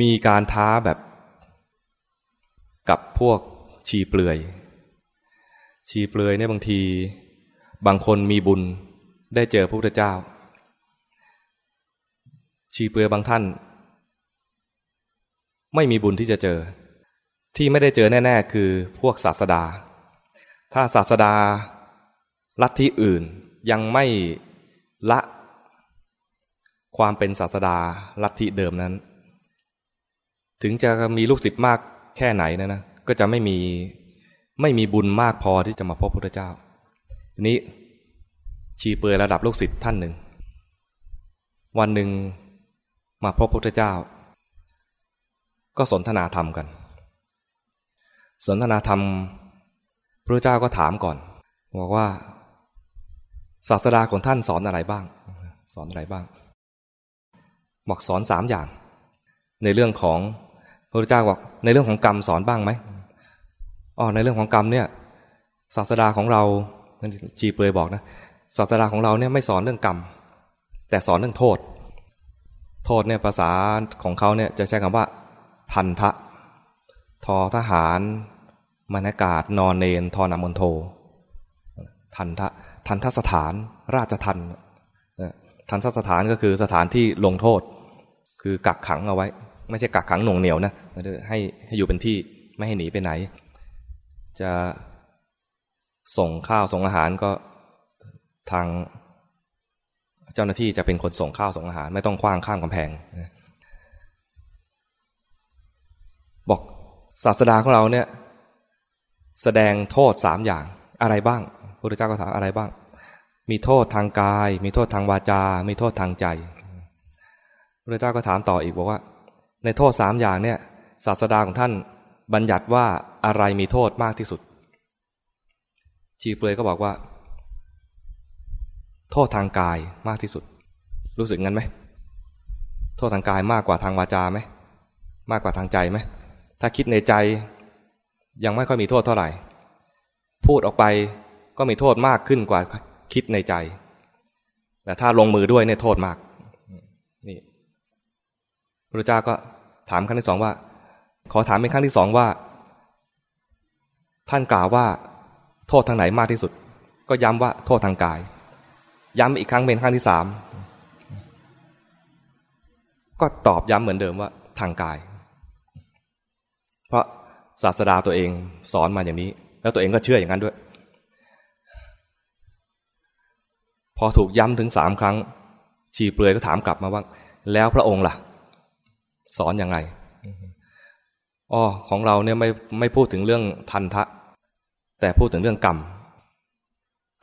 มีการท้าแบบกับพวกชีเปลือย ชีเปลือยเนี่ยบางที บางคนมีบุญได้เจอพระพุทธเจ้า ชีเปลือยบางท่าน ไม่มีบุญที่จะเจอ ที่ไม่ได้เจอแน่ ๆ คือพวกศาสดา ถ้าศาสดาลัทธิอื่นยังไม่ละความเป็นศาสดาลัทธิเดิมนั้น ถึงจะมีลูกศิษย์มากแค่ไหนนะนะก็จะไม่มีไม่มีบุญมากพอที่จะมาพบพระพุทธเจ้านี้ชีเปลือยระดับลูกศิษย์ท่านหนึ่ง วันหนึ่งมาพบพระพุทธเจ้า ก็สนทนาธรรมกัน สนทนาธรรมพระเจ้าก็ถามก่อนบอกว่า ศาสดาของท่านสอนอะไรบ้าง สอนอะไรบ้าง บอกสอนสามอย่าง ในเรื่องของ พระเจ้าบอกในเรื่องของกรรมสอนบ้างไหมอ๋อในเรื่องของกรรมเนี่ยศาสดาของเราจีเปยบอกนะศาสดาของเราเนี่ยไม่สอนเรื่องกรรม แต่สอนเรื่องโทษ โทษเนี่ยภาษาของเขาเนี่ยจะใช้คำว่า ทันทะ ทอทหารมนากาศนอนเนนทอนามนโท ทันทะทันทสถาน ราชทันทันทสถานก็คือสถานที่ลงโทษ คือกักขังเอาไว้ ไม่ใช่กักขังหน่วงเหนียวนะให้ให้อยู่เป็นที่ไม่ให้หนีไปไหน จะส่งข้าวส่งอาหารก็ทางเจ้าหน้าที่จะเป็นคนส่งข้าวส่งอาหาร ไม่ต้องคว้างข้ามกำแพง บอกศาสดาของเราเนี่ย แสดงโทษสามอย่างอะไรบ้างพระพุทธเจ้าก็ถามอะไรบ้าง มีโทษทางกาย มีโทษทางวาจา มีโทษทางใจพระพุทธเจ้าก็ถามต่ออีกบอกว่า ในโทษสามอย่างเนี่ยศาสดาของท่านบัญญัติว่าอะไรมีโทษมากที่สุด ชีเปลยก็บอกว่า โทษทางกายมากที่สุด รู้สึกงั้นไหมโทษทางกายมากกว่าทางวาจาไหมมากกว่าทางใจไหมถ้าคิดในใจยังไม่ค่อยมีโทษเท่าไหร่ พูดออกไปก็มีโทษมากขึ้นกว่าคิดในใจ แต่ถ้าลงมือด้วยเนี่ยโทษมากนี่พระเจ้าก็ ถามครั้งที่สองว่า ขอถามเป็นครั้งที่สองว่า ท่านกล่าวว่า โทษทางไหนมากที่สุด ก็ย้ำว่าโทษทางกาย ย้ำอีกครั้งเป็นครั้งที่สามก็ตอบย้ำเหมือนเดิมว่าทางกาย เพราะศาสดาตัวเองสอนมาอย่างนี้ แล้วตัวเองก็เชื่ออย่างนั้นด้วย พอถูกย้ำถึงสามครั้ง ชีเปลือยก็ถามกลับมาว่า แล้วพระองค์ล่ะ สอนอยังไงอ๋อของเราเนี่ยไม่ไม่พูดถึงเรื่องทันทะแต่พูดถึงเรื่องกรรม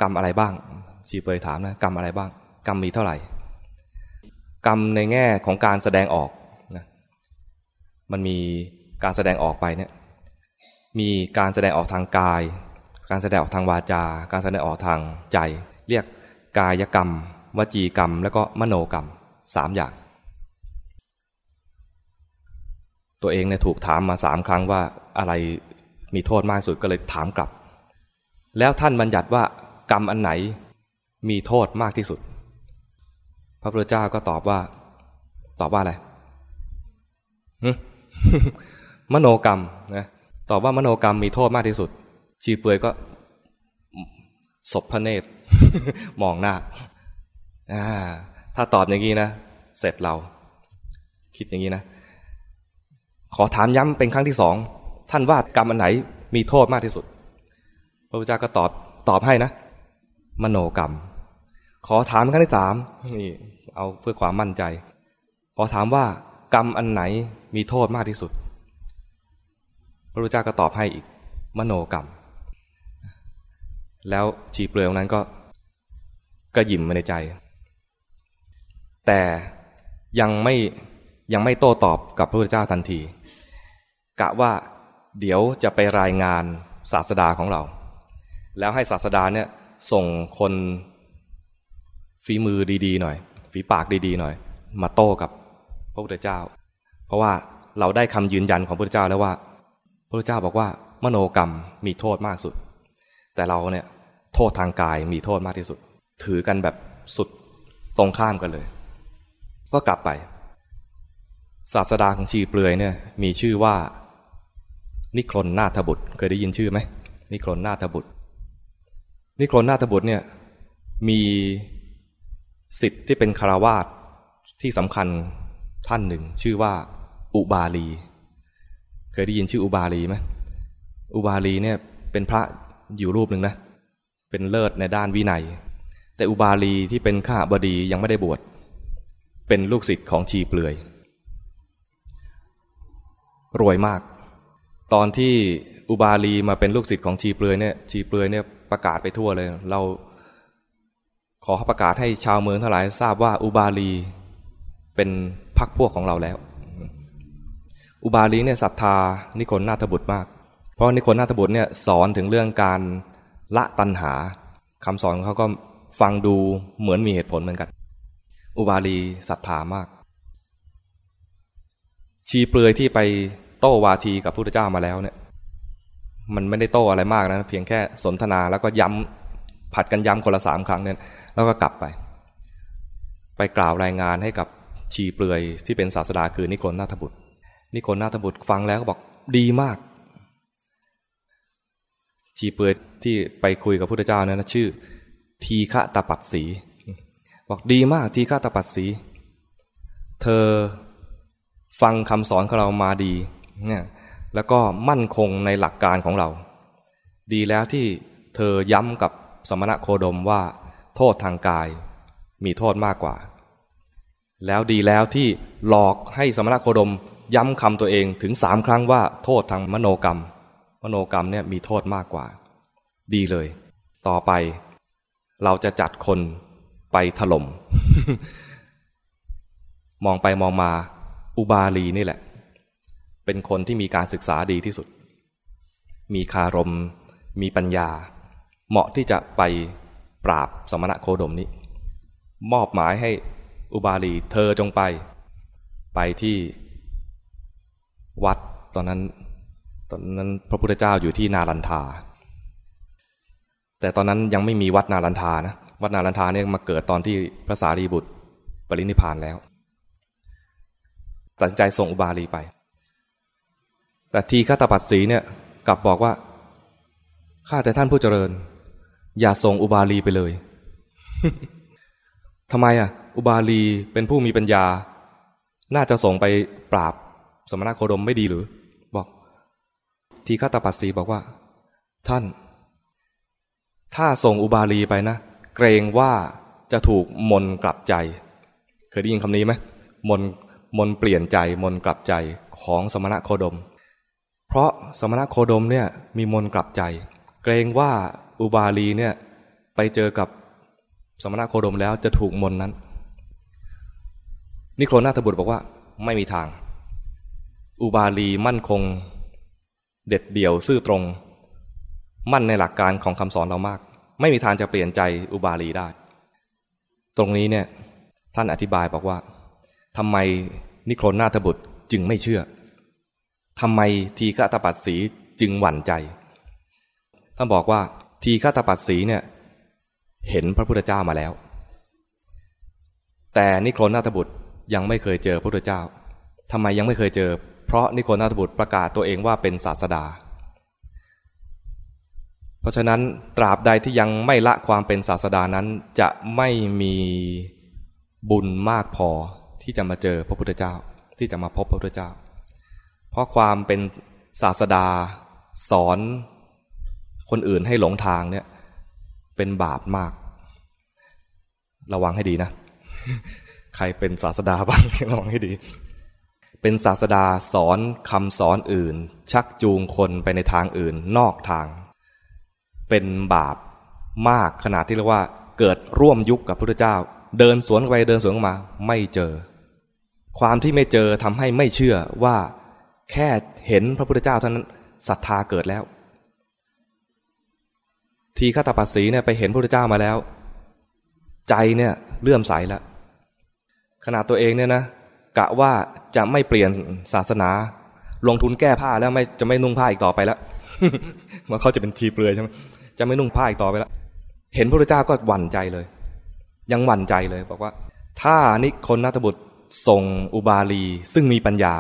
กรรมอะไรบ้าง ชีเปยถามนะกรรมอะไรบ้าง กรรมมีเท่าไหร่ กรรมในแง่ของการแสดงออกนะมันมีการแสดงออกไปเนี่ยมีการแสดงออกทางกาย การแสดงออกทางวาจา การแสดงออกทางใจ เรียกกายกรรม วจีกรรม แล้วก็มโนกรรมสามอย่าง ตัวเองเนี่ยถูกถามมาสามครั้งว่าอะไรมีโทษมากสุดก็เลยถามกลับ แล้วท่านบัญญัติว่ากรรมอันไหนมีโทษมากที่สุด พระพุทธเจ้าก็ตอบว่า ตอบว่าอะไรมโนกรรมนะตอบว่ามโนกรรมมีโทษมากที่สุด ชีเปลือยก็ศพพระเนตร มองหน้าถ้าตอบอย่างนี้นะ เสร็จเรา คิดอย่างนี้นะ ขอถามย้ำเป็นครั้งที่สองท่านว่ากรรมอันไหนมีโทษมากที่สุด พระพุทธเจ้าก็ตอบตอบให้นะ มโนกรรม ขอถามครั้งที่สามนี่เอาเพื่อความมั่นใจ ขอถามว่ากรรมอันไหนมีโทษมากที่สุด พระพุทธเจ้าก็ตอบให้อีก มโนกรรม แล้วชีเปลือยนั้นก็ก็ยิ้มมาในใจ แต่ยังไม่ยังไม่โต้ตอบกับพระพุทธเจ้าทันที กะว่า เดี๋ยวจะไปรายงานศาสดาของเรา แล้วให้ศาสดาเนี่ยส่งคนฝีมือดีๆหน่อย ฝีปากดีๆหน่อย มาโต้กับพระพุทธเจ้า เพราะว่าเราได้คำยืนยันของพระพุทธเจ้าแล้วว่า พระพุทธเจ้าบอกว่ามโนกรรมมีโทษมากสุด แต่เราเนี่ยโทษทางกายมีโทษมากที่สุด ถือกันแบบสุดตรงข้ามกันเลย ก็กลับไป ศาสดาของชีเปลือยเนี่ยมีชื่อว่า นิครนนาถบุตร เคยได้ยินชื่อไหมนิครนนาถบุตร นิครนนาถบุตรเนี่ยมีสิทธิ์ที่เป็นคารวาสที่สำคัญท่านหนึ่ง ชื่อว่าอุบาลี เคยได้ยินชื่ออุบาลีไหมอุบาลีเนี่ยเป็นพระอยู่รูปหนึ่งนะ เป็นเลิศในด้านวินัย แต่อุบาลีที่เป็นข้าบดียังไม่ได้บวช เป็นลูกศิษย์ของชีเปลือย รวยมาก ตอนที่อุบาลีมาเป็นลูกศิษย์ของชีเปลือยเนี่ยชีเปลือยเนี่ยประกาศไปทั่วเลย เราขอประกาศให้ชาวเมืองทั้งหลายทราบว่าอุบาลีเป็นพักพวกของเราแล้ว อุบาลีเนี่ยศรัทธานิคนนาถบุตรมาก เพราะนิคนนาถบุตรเนี่ยสอนถึงเรื่องการละตัณหาคำสอนของเขาก็ฟังดูเหมือนมีเหตุผลเหมือนกัน อุบาลีศรัทธามาก ชีเปลือยที่ไป โต้วาทีกับพระพุทธเจ้ามาแล้วเนี่ย มันไม่ได้โต้อะไรมากนะเพียงแค่สนทนาแล้วก็ย้ำผัดกันย้ำคนละสามครั้งเนี่ยแล้วก็กลับไป ไปกล่าวรายงานให้กับชีเปลือยที่เป็นศาสดาคือนิโคลนาถบุตร นิโคลนาถบุตรฟังแล้วก็บอกดีมาก ชีเปลือยที่ไปคุยกับพระพุทธเจ้านั้นชื่อ ทีฆะตปัสสี บอกดีมากทีฆะตปัสสี เธอฟังคำสอนของเรามาดี เนี่ยแล้วก็มั่นคงในหลักการของเรา ดีแล้วที่เธอย้ำกับสมณะโคดมว่า โทษทางกายมีโทษมากกว่า แล้วดีแล้วที่หลอกให้สมณะโคดมย้ำคำตัวเองถึงสามครั้งว่า โทษทางมโนกรรม มโนกรรมเนี่ยมีโทษมากกว่า ดีเลย ต่อไป เราจะจัดคนไปถล่มมองไปมองมา อุบาลีนี่แหละ เป็นคนที่มีการศึกษาดีที่สุด มีคารม มีปัญญา เหมาะที่จะไปปราบสมณะโคดมนี้ มอบหมายให้อุบาลีเธอจงไป ไปที่วัดตอนนั้น ตอนนั้นพระพุทธเจ้าอยู่ที่นาลันทา แต่ตอนนั้นยังไม่มีวัดนาลันทานะ วัดนาลันทาเนี่ยมาเกิดตอนที่พระสารีบุตรปรินิพานแล้ว ตัดใจส่งอุบาลีไป แต่ทีฆาตปัสสีเนี่ยกลับบอกว่าข้าแต่ท่านผู้เจริญ อย่าส่งอุบาลีไปเลยทำไมอะ อุบาลีเป็นผู้มีปัญญา น่าจะส่งไปปราบสมณโคดมไม่ดีหรือ บอก ทีฆาตปัสสีบอกว่า ท่าน ถ้าส่งอุบาลีไปนะ เกรงว่าจะถูกมนกลับใจ เคยได้ยินคำนี้ไหมมนมนเปลี่ยนใจมนกลับใจของสมณะโคดม เพราะสมณะโคดมเนี่ยมีมนกลับใจ เกรงว่าอุบาลีเนี่ยไปเจอกับสมณะโคดมแล้วจะถูกมนนั้น นิโครนาถบุตรบอกว่าไม่มีทาง อุบาลีมั่นคง เด็ดเดี่ยวซื่อตรง มั่นในหลักการของคำสอนเรามาก ไม่มีทางจะเปลี่ยนใจอุบาลีได้ ตรงนี้เนี่ยท่านอธิบายบอกว่าทำไมนิโครนาถบุตรจึงไม่เชื่อ ทำไมทีฆาตปัสสีจึงหวั่นใจ ท่านบอกว่าทีฆาตปัสสีเนี่ยเห็นพระพุทธเจ้ามาแล้ว แต่นิโครนาถบุตรยังไม่เคยเจอพระพุทธเจ้าทำไมยังไม่เคยเจอ เพราะนิโครนาถบุตรประกาศตัวเองว่าเป็นศาสดา เพราะฉะนั้นตราบใดที่ยังไม่ละความเป็นศาสดานั้นจะไม่มีบุญมากพอที่จะมาเจอพระพุทธเจ้า ที่จะมาพบพระพุทธเจ้า ราะความเป็นศาสดา สอน คนอื่นให้หลงทางเนี่ย เป็นบาปมาก ระวังให้ดีนะ ใครเป็นศาสดาบ้างระวังให้ดี เป็นศาสดาสอนคำสอนอื่น ชักจูงคนไปในทางอื่น นอกทาง เป็นบาปมากขนาดที่เรียกว่า เกิดร่วมยุคกับพระพุทธเจ้า เดินสวนไปเดินสวนมา ไม่เจอ ความที่ไม่เจอทำให้ไม่เชื่อว่า แค่เห็นพระพุทธเจ้าเท่านั้นศรัทธาเกิดแล้ว ทีฆาตปัสสีเนี่ยไปเห็นพระพุทธเจ้ามาแล้ว ใจเนี่ยเลื่อมใสแล้วขนาดตัวเองเนี่ยนะกะว่าจะไม่เปลี่ยนศาสนา ลงทุนแก้ผ้าแล้วไม่จะไม่นุ่งผ้าอีกต่อไปแล้วมันเขาจะเป็นทีเปลือยใช่ไหมจะไม่นุ่งผ้าอีกต่อไปแล้วเห็นพระพุทธเจ้าก็หวั่นใจเลย ยังหวั่นใจเลยบอกว่า ถ้านิคนนาถบุตรส่งอุบาลีซึ่งมีปัญญา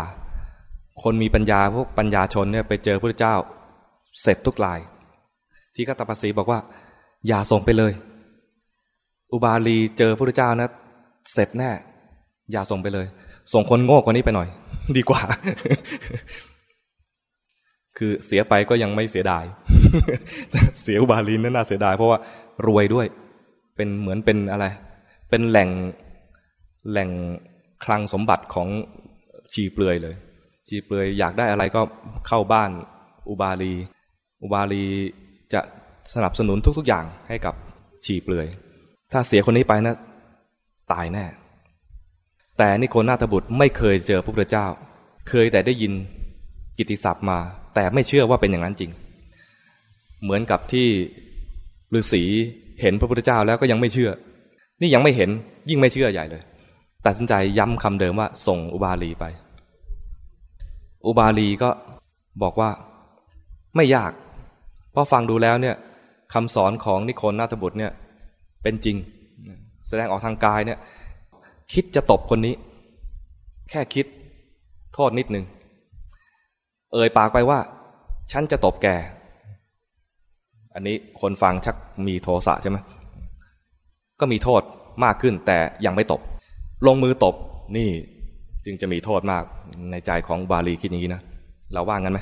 คนมีปัญญาพวกปัญญาชนเนี่ยไปเจอพระเจ้า เสร็จทุกลาย ที่กัตปสีบอกว่า อย่าส่งไปเลย อุบาลีเจอพระเจ้านะเสร็จแน่ อย่าส่งไปเลย ส่งคนโง่กว่านี้ไปหน่อย ดีกว่า คือเสียไปก็ยังไม่เสียดาย เสียอุบาลีนั่นน่าเสียดาย เพราะว่ารวยด้วย เป็นเหมือนเป็นอะไร เป็นแหล่งแหล่งคลังสมบัติของชีเปลือยเลย ชีเปลือยอยากได้อะไรก็เข้าบ้านอุบาลี อุบาลีจะสนับสนุนทุก ๆ อย่างให้กับชีเปลือย ถ้าเสียคนนี้ไปนะตายแน่ แต่นิโคนาตบุตรไม่เคยเจอพระพุทธเจ้า เคยแต่ได้ยินกิติศัพท์มา แต่ไม่เชื่อว่าเป็นอย่างนั้นจริง เหมือนกับที่ฤาษีเห็นพระพุทธเจ้าแล้วก็ยังไม่เชื่อ นี่ยังไม่เห็นยิ่งไม่เชื่อใหญ่เลย ตัดสินใจย้ำคำเดิมว่าส่งอุบาลีไป อุบาลีก็บอกว่าไม่ยาก เพราะฟังดูแล้วเนี่ยคำสอนของนิโคลนาตบุตรเนี่ยเป็นจริง แสดงออกทางกายเนี่ยคิดจะตบคนนี้ แค่คิดโทษนิดหนึ่ง เอ่ยปากไปว่า ฉันจะตบแก อันนี้คนฟังชักมีโทสะใช่ไหมก็มีโทษมากขึ้นแต่ยังไม่ตบ ลงมือตบนี่ จึงจะมีโทษมากในใจของบาลีคิดอย่างนี้นะเราว่างั้นไหม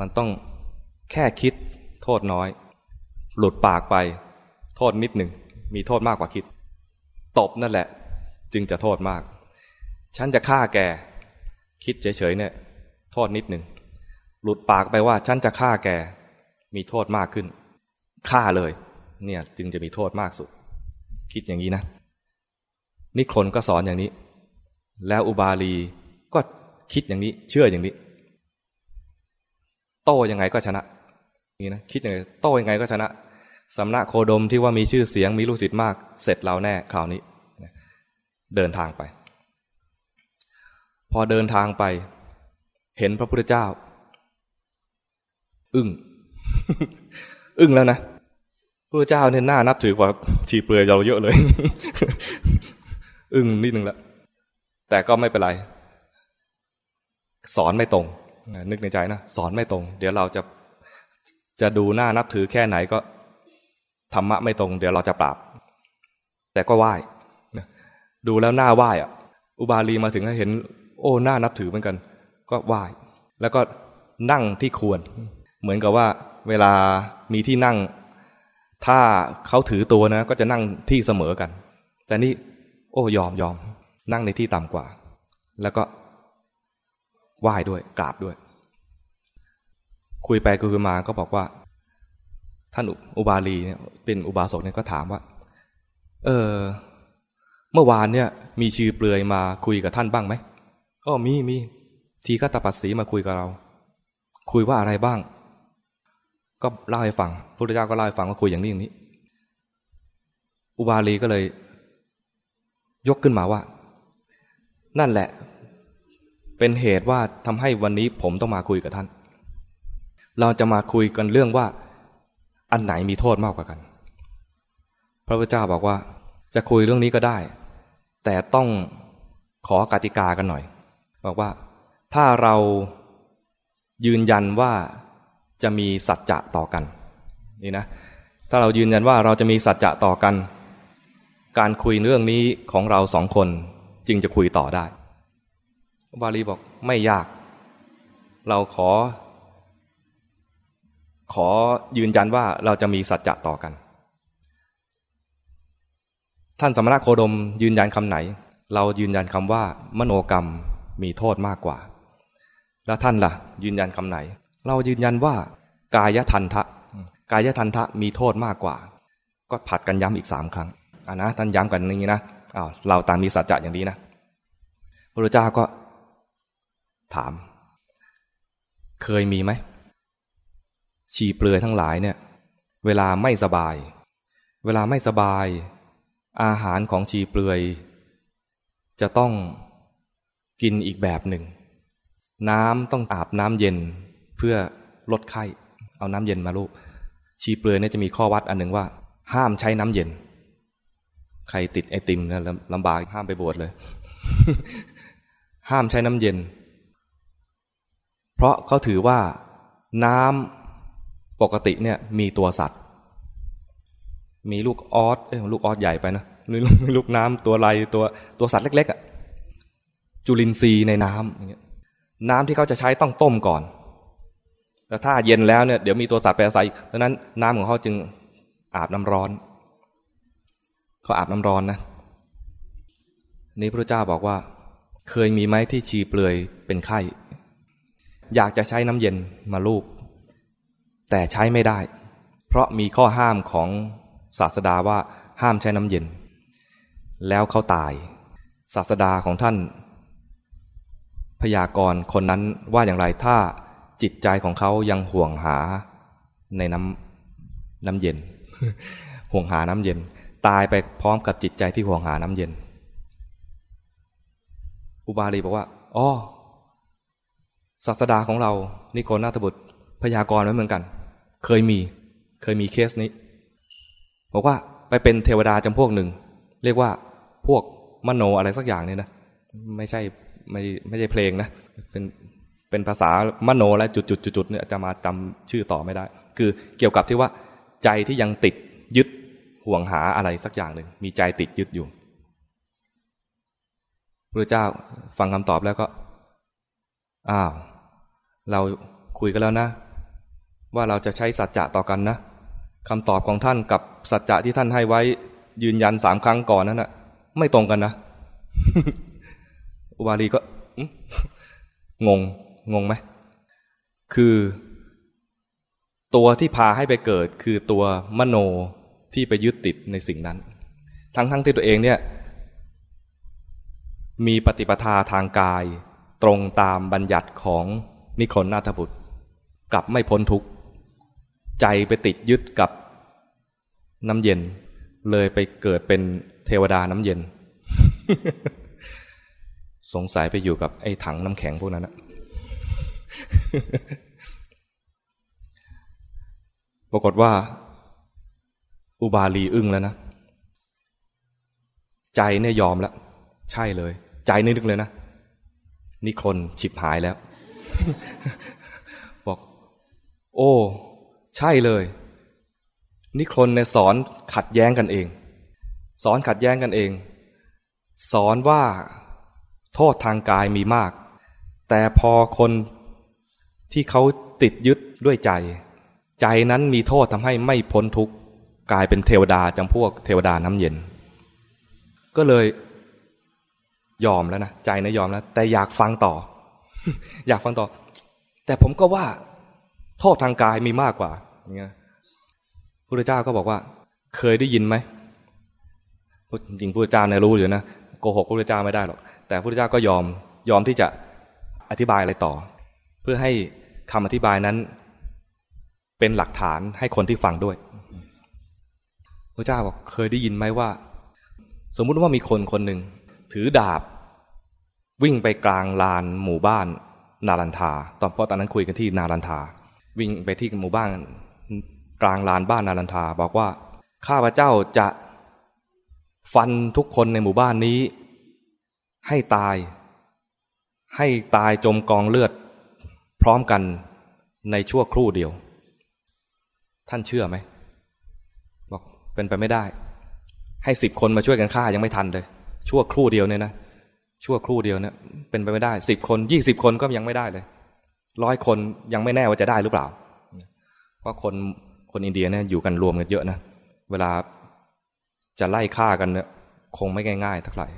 มันต้องแค่คิดโทษน้อย หลุดปากไป โทษนิดหนึ่งมีโทษมากกว่าคิด ตบนั่นแหละ จึงจะโทษมาก ฉันจะฆ่าแก คิดเฉยๆเนี่ย โทษนิดหนึ่งหลุดปากไปว่า ฉันจะฆ่าแก มีโทษมากขึ้นฆ่าเลย เนี่ย จึงจะมีโทษมากสุด คิดอย่างนี้นะ นิคนก็สอนอย่างนี้ แล้วอุบาลีก็คิดอย่างนี้เชื่ออย่างนี้ โต้ยังไงก็ชนะนี่นะคิดยังไงโต้ยังไงก็ชนะสำนักโคดมที่ว่ามีชื่อเสียงมีลูกศิษย์มาก เสร็จเราแน่คราวนี้ เดินทางไป พอเดินทางไป เห็นพระพุทธเจ้า อึ้งอึ้งแล้วนะพระเจ้าเนี่ยน่านับถือกว่าชีเปลือยเราเยอะเลย อึ้งนิดนึงละแต่ก็ไม่เป็นไร สอนไม่ตรง นึกในใจนะสอนไม่ตรง เดี๋ยวเราจะจะดูหน้านับถือแค่ไหนก็ธรรมะไม่ตรง เดี๋ยวเราจะปราบ แต่ก็ไหว้ดูแล้วหน้าไหว้อะอุบาลีมาถึงเห็น โอ้หน้านับถือเหมือนกัน ก็ไหว้แล้วก็นั่งที่ควร เหมือนกับว่า เวลามีที่นั่ง ถ้าเขาถือตัวนะ ก็จะนั่งที่เสมอกัน แต่นี่ โอ้ยอมยอม นั่งในที่ต่ำกว่า แล้วก็ไหว้ด้วยกราบด้วย คุยไปคุยมาก็บอกว่า ท่านอุบาลีเนี่ยเป็นอุบาสกเนี่ยก็ถามว่า เออเมื่อวานเนี่ย มีชื่อเปลือยมาคุยกับท่านบ้างไหมอ๋อมีมีทีฆตปัสสีมาคุยกับเรา คุยว่าอะไรบ้าง ก็เล่าให้ฟังพระพุทธเจ้าก็เล่าให้ฟังว่าคุยอย่างนี้อย่างนี้ อุบาลีก็เลย ยกขึ้นมาว่า นั่นแหละ เป็นเหตุว่าทำให้วันนี้ผมต้องมาคุยกับท่าน เราจะมาคุยกันเรื่องว่า อันไหนมีโทษมากกว่ากัน พระพุทธเจ้าบอกว่า จะคุยเรื่องนี้ก็ได้ แต่ต้องขอกติกากันหน่อย บอกว่า ถ้าเรายืนยันว่าจะมีสัจจะต่อกัน นี่นะ ถ้าเรายืนยันว่าเราจะมีสัจจะต่อกัน การคุยเรื่องนี้ของเราสองคนจึงจะคุยต่อได้บาลีบอกไม่ยาก เราขอ ขอยืนยันว่าเราจะมีสัจจะต่อกัน ท่านสมณะโคดมยืนยันคำไหน เรายืนยันคำว่า มโนกรรมมีโทษมากกว่า แล้วท่านละ่ะ ยืนยันคำไหน เรายืนยันว่า กายทันทะ กายทันทะมีโทษมากกว่า ก็ผัดกันย้ำอีกสามครั้ง อ่านะท่านย้ำกันอย่างนี้นะอ้าวเราตางมีสัจจะอย่างนี้นะพระเจ้าก็ถาม เคยมีไหมฉีเปลือยทั้งหลายเนี่ย เวลาไม่สบาย เวลาไม่สบาย อาหารของชีเปลือย จะต้องกินอีกแบบหนึ่ง น้ำต้องอาบน้ำเย็นเพื่อลดไข้ เอาน้ำเย็นมาลูกชีเปลือยเนี่ยจะมีข้อวัดอันหนึ่งว่า ห้ามใช้น้ำเย็น ใครติดไอติมนะลำบากห้ามไปบวชเลย ห้ามใช้น้ำเย็น เพราะเขาถือว่าน้ำปกติเนี่ยมีตัวสัตว์ มีลูกออสเอ้ลูกออสใหญ่ไปนะมีลูกน้ำตัวไรตัวตัวสัตว์เล็กๆอะ่ะจุลินทรีย์ในน้ำอย่างเงี้ยน้ำที่เขาจะใช้ต้องต้มก่อนแต่ถ้าเย็นแล้วเนี่ยเดี๋ยวมีตัวสัตว์ไปอาศัยดังนั้นน้ำของเขาจึงอาบน้ำร้อน เขาอาบน้ำร้อนนะนี่พระเจ้าบอกว่า เคยมีไหมที่ชีเปลือยเป็นไข้ อยากจะใช้น้ำเย็นมาลูบแต่ใช้ไม่ได้ เพราะมีข้อห้ามของศาสดาว่าห้ามใช้น้ำเย็น แล้วเขาตาย ศาสดาของท่าน พยากรณ์คนนั้นว่าอย่างไรถ้าจิตใจของเขายังห่วงหาในน้ำน้ำเย็น ห่วงหาน้ำเย็น ตายไปพร้อมกับจิตใจที่ห่วงหาน้ำเย็น อุบาลีบอกว่าอ๋อศาสดาของเรานิโคนาตบุตรพยากรณ์ไว้เหมือนกัน เคยมีเคยมีเคสนี้ บอกว่าไปเป็นเทวดาจำพวกหนึ่ง เรียกว่าพวกมโนอะไรสักอย่างเนี่ยนะ ไม่ใช่ไม่ไม่ใช่เพลงนะ เป็นเป็นภาษามโนและจุดจุดจุดจุดเนี่ยจะมาจำชื่อต่อไม่ได้ คือเกี่ยวกับที่ว่าใจที่ยังติดยึด ห่วงหาอะไรสักอย่างหนึ่งมีใจติดยึดอยู่พระเจ้าฟังคำตอบแล้วก็ อ้าว เราคุยกันแล้วนะ ว่าเราจะใช้สัจจะต่อกันนะคำตอบของท่านกับสัจจะที่ท่านให้ไว้ยืนยันสามครั้งก่อนนั้นนะไม่ตรงกันนะอุบาลีก็งง งงไหม คือ ตัวที่พาให้ไปเกิดคือตัวมโน ที่ไปยึดติดในสิ่งนั้น ทั้งทั้งที่ตัวเองเนี่ยมีปฏิปทาทางกาย ตรงตามบัญญัติของนิครนนาถบุตร กลับไม่พ้นทุกข์ ใจไปติดยึดกับน้ำเย็น เลยไปเกิดเป็นเทวดาน้ำเย็น สงสัยไปอยู่กับไอ้ถังน้ำแข็งพวกนั้นนะปรากฏว่า อุบาลีอึ้งแล้วนะใจเนี่ยยอมแล้วใช่เลย ใจนึกเลยนะนี่คนฉิบหายแล้ว บอก โอ้ ใช่เลยนี่คนในสอนขัดแย้งกันเอง สอนขัดแย้งกันเอง สอนว่าโทษทางกายมีมาก แต่พอคนที่เขาติดยึดด้วยใจ ใจนั้นมีโทษทำให้ไม่พ้นทุกข์ กลายเป็นเทวดาจำพวกเทวดาน้ำเย็น ก็เลยยอมแล้วนะใจนะยอมแล้ว แต่อยากฟังต่อ อยากฟังต่อ แต่ผมก็ว่า โทษทางกายมีมากกว่าอย่างเงี้ยพระเจ้าก็บอกว่า เคยได้ยินไหมจริงพระเจ้าเนี่ยรู้อยู่นะโกหกพระเจ้าไม่ได้หรอกแต่พระเจ้าก็ยอมยอมที่จะอธิบายอะไรต่อ เพื่อให้คำอธิบายนั้น เป็นหลักฐานให้คนที่ฟังด้วย ระเจ้าบอกเคยได้ยินไหมว่า สมมุติว่ามีคนคนหนึ่ง ถือดาบ วิ่งไปกลางลานหมู่บ้าน นารันทา ตอนเพราะตอนนั้นคุยกันที่นารันทา วิ่งไปที่หมู่บ้าน กลางลานบ้านนารันทา บอกว่าข้าพเจ้าจะฟันทุกคนในหมู่บ้านนี้ ให้ตาย ให้ตายจมกองเลือด พร้อมกันในชั่วครู่เดียว ท่านเชื่อไหม เป็นไปไม่ได้ ให้สิบคนมาช่วยกันฆ่ายังไม่ทันเลย ชั่วครู่เดียวเนี่ยนะชั่วครู่เดียวเนี่ยเป็นไปไม่ได้สิบคนยี่สิบคนก็ยังไม่ได้เลยร้อยคนยังไม่แน่ว่าจะได้หรือเปล่า เพราะคนคนอินเดียเนี่ยอยู่กันรวมกันเยอะนะเวลาจะไล่ฆ่ากันเนี่ยคงไม่ง่ายๆเท่าไหร่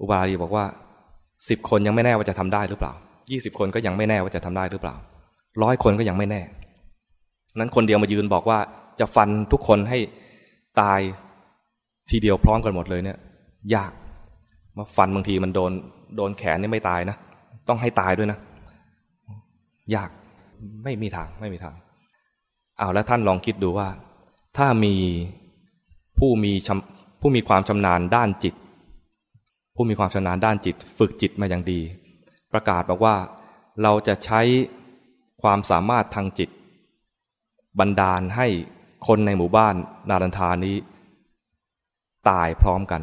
อุบาลีบอกว่าสิบคนยังไม่แน่ว่าจะทำได้หรือเปล่ายี่สิบคนก็ยังไม่แน่ว่าจะทำได้หรือเปล่าร้อยคนก็ยังไม่แน่ นั้นคนเดียวมายืนบอกว่าจะฟันทุกคนให้ ตายทีเดียวพร้อมกันหมดเลยเนี่ย ยากมาฟันบางทีมันโดนโดนแขนนี่ไม่ตายนะ ต้องให้ตายด้วยนะ ยากไม่มีทางไม่มีทางเอาแล้วท่านลองคิดดูว่า ถ้ามีผู้มีผู้มีความชำนาญด้านจิต ผู้มีความชำนาญด้านจิต ฝึกจิตมาอย่างดี ประกาศบอกว่าเราจะใช้ความสามารถทางจิต บันดาลให้ คนในหมู่บ้านนารันทานี้ ตายพร้อมกัน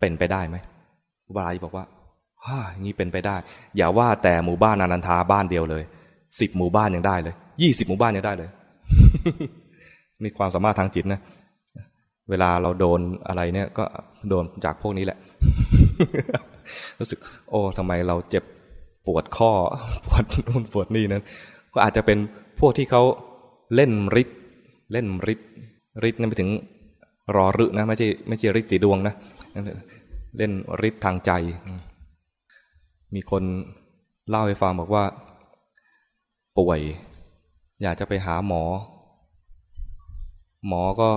เป็นไปได้ไหมอุบาลีบอกว่าฮ่าอย่างนี้เป็นไปได้ อย่าว่าแต่หมู่บ้านอนันทาบ้านเดียวเลยสิบหมู่บ้านยังได้เลยยี่สิบหมู่บ้านยังได้เลย มีความสามารถทางจิตนะเวลาเราโดนอะไรเนี่ย ก็โดนจากพวกนี้แหละ รู้สึก โอ้ทำไมเราเจ็บปวดข้อ ปวดนู่นปวดนี่นั้น ก็อาจจะเป็นพวกที่เขาเล่นริด เล่นริดริดนั่นไปถึงรอรึนะไม่ใช่ไม่ใช่ริดสีดวงนะเล่นริดทางใจ มีคนเล่าให้ฟังบอกว่า ป่วย อยากจะไปหาหมอ หมอก็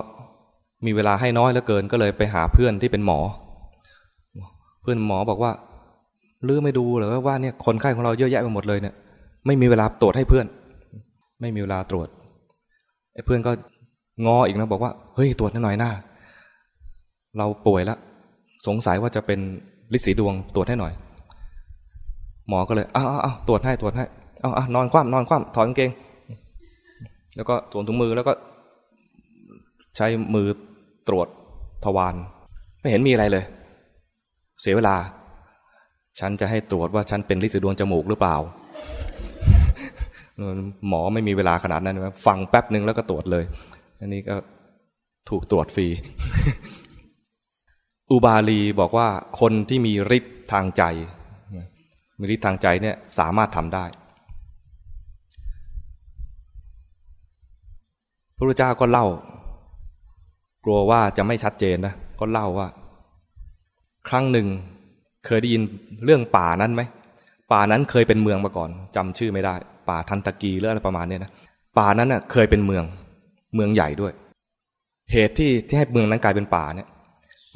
มีเวลาให้น้อยเหลือเกิน ก็เลยไปหาเพื่อนที่เป็นหมอ เพื่อนหมอบอกว่าลือไม่ดูหรือว่าเนี่ยคนไข้ของเราเยอะแยะไปหมดเลยเนี่ยไม่มีเวลาตรวจให้เพื่อน ไม่มีเวลาตรวจ ไอ้เพื่อนก็งออีกนะบอกว่า เฮ้ยตรวจหน่อยหน้า เราป่วยแล้วสงสัยว่าจะเป็นฤทธิ์สีดวงตรวจให้หน่อย หมอก็เลยอ้าวอ้าวตรวจให้ตรวจให้อ้าวนอนคว่ำนอนคว่ำถอดกางเกง แล้วก็สวมถุงมือแล้วก็ ใช้มือตรวจทวารไม่เห็นมีอะไรเลย เสียเวลา ฉันจะให้ตรวจว่าฉันเป็นลิสีดวงจมูกหรือเปล่า หมอไม่มีเวลาขนาดนั้นฟังแป๊บหนึ่งแล้วก็ตรวจเลย อันนี้ก็ถูกตรวจฟรี อุบาลีบอกว่าคนที่มีฤทธิ์ทางใจ มีฤทธิ์ทางใจเนี่ยสามารถทำได้ พระพุทธเจ้าก็เล่า กลัวว่าจะไม่ชัดเจนนะ ก็เล่าว่า ครั้งหนึ่งเคยได้ยินเรื่องป่านั้นไหม ป่านั้นเคยเป็นเมืองมาก่อนจำชื่อไม่ได้ ป่าทันตะกีหรืออะไรประมาณนี้นะป่านั้นเน่ะเคยเป็นเมืองเมืองใหญ่ด้วย เหตุที่ที่ให้เมืองนั้นกลายเป็นป่าเนี่ย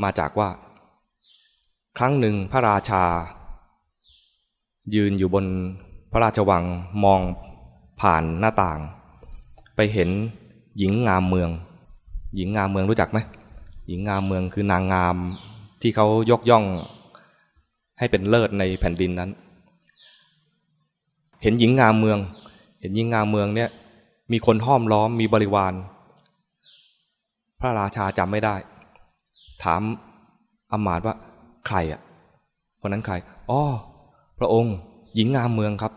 มาจากว่า ครั้งหนึ่งพระราชา ยืนอยู่บนพระราชวังมองผ่านหน้าต่าง ไปเห็นหญิงงามเมือง หญิงงามเมืองรู้จักไหมหญิงงามเมืองคือนางงามที่เขายกย่องให้เป็นเลิศในแผ่นดินนั้น เห็นหญิงงามเมือง เห็นหญิงงามเมืองเนี่ยมีคนห้อมล้อมมีบริวาร พระราชาจำไม่ได้ ถามอมาตว่าใครอะคนนั้นใครอ๋อพระองค์หญิงงามเมืองครับ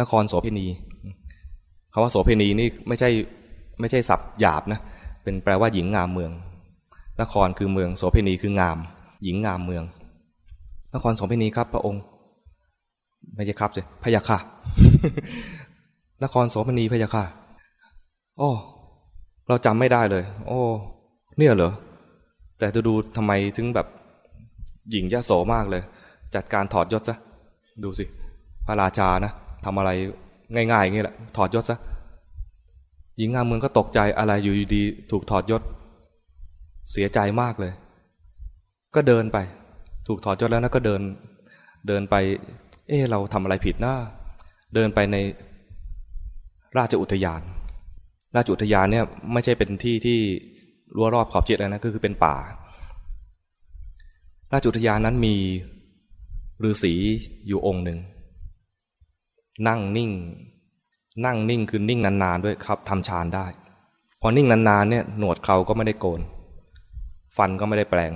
นครโสเพณีคาว่าโสเพณีนี่ไม่ใช่ไม่ใช่ศัพท์หยาบนะเป็นแปลว่าหญิงงามเมือง นครคือเมืองโสเพณีคืองาม หญิงงามเมือง นครโสเพณีครับพระองค์ ไม่ใช่ครับสิพยาค่ะ นครโสเพณีพยาค่ะโอ้เราจำไม่ได้เลย โอ้เนี่ยเหรอ แต่จะดูทำไมถึงแบบหญิงยะโสมากเลย จัดการถอดยศซะ ดูสิ พระราชานะทำอะไรง่ายๆอย่างนี้แหละ ถอดยศซะ หญิงงามเมืองก็ตกใจอะไรอยู่ดีถูกถอดยศ เสียใจมากเลย ก็เดินไป ถูกถอดยศแล้วนะก็เดิน เดินไป เออเราทำอะไรผิดนะเดินไปในราชอุทยาน ราชอุทยานเนี่ยไม่ใช่เป็นที่ที่รั้วรอบขอบชิดแล้วนะก็คือเป็นป่า ราชอุทยานนั้นมีฤาษีอยู่องค์หนึ่ง นั่งนิ่ง นั่งนิ่งคือนิ่งนานๆด้วยครับทำฌานได้ พอนิ่งนานๆเนี่ยหนวดเขาก็ไม่ได้โกน ฟันก็ไม่ได้แปลง